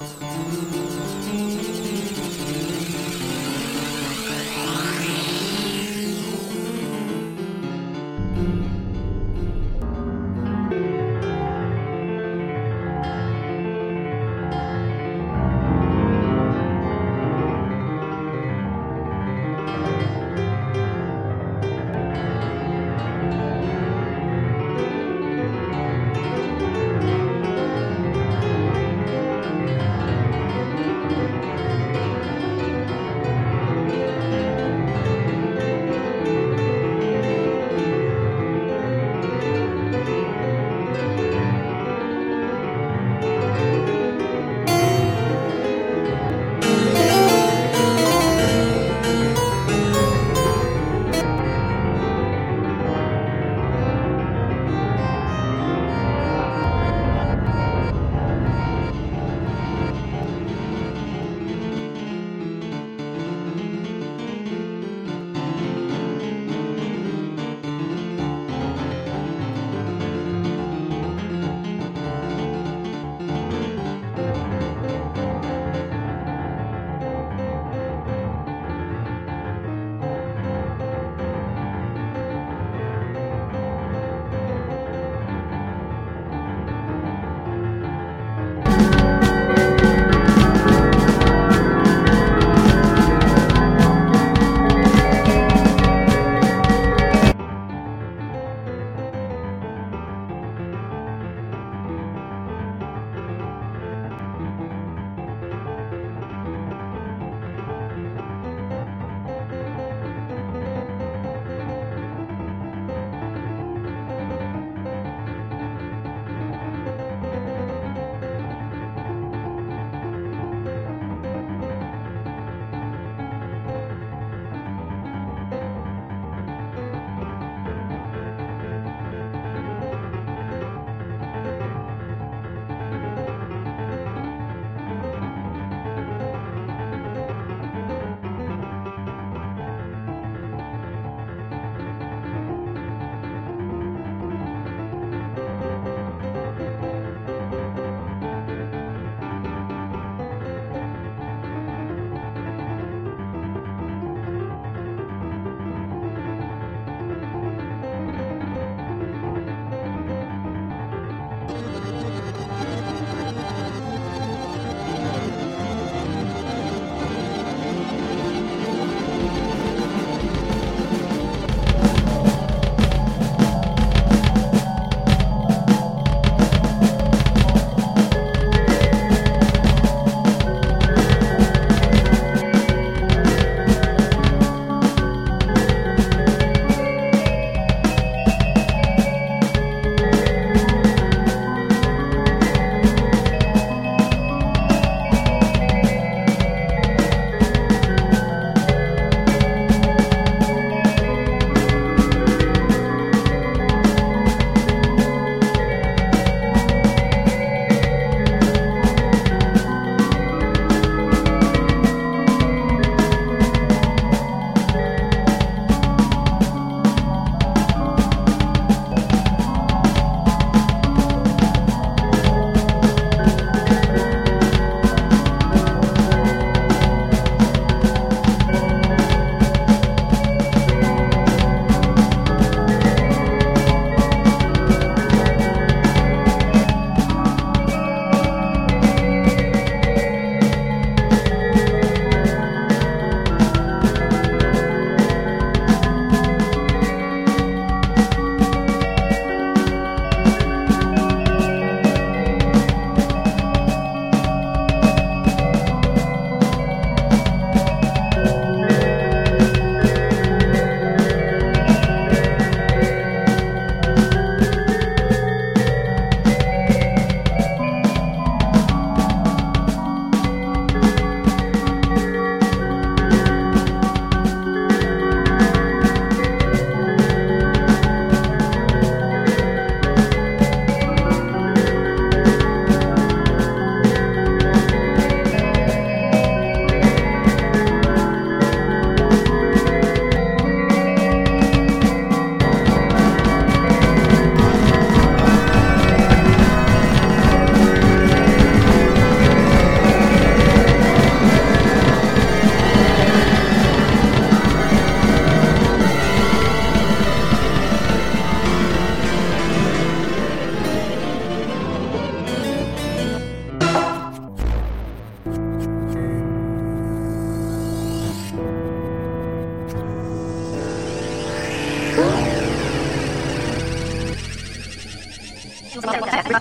嗯。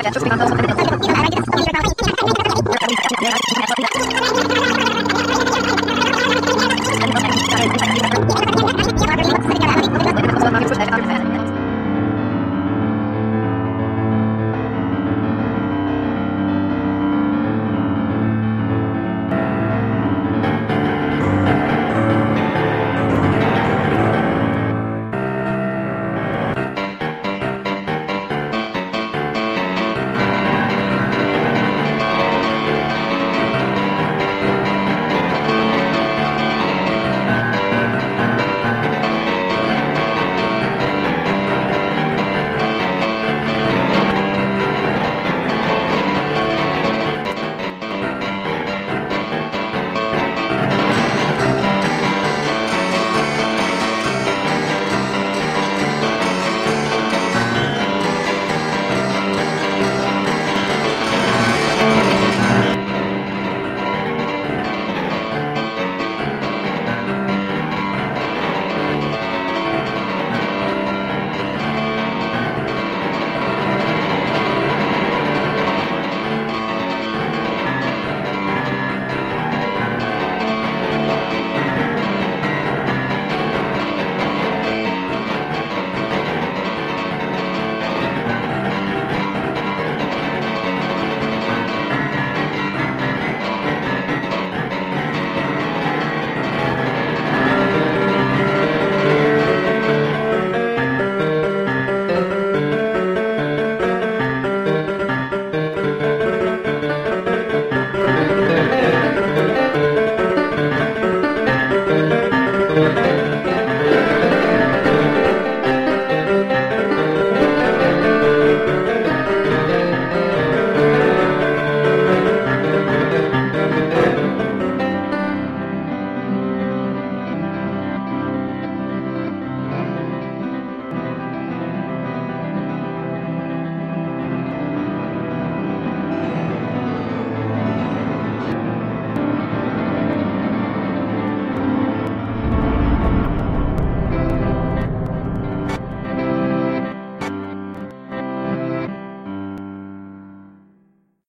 Esto es para todos los que están en.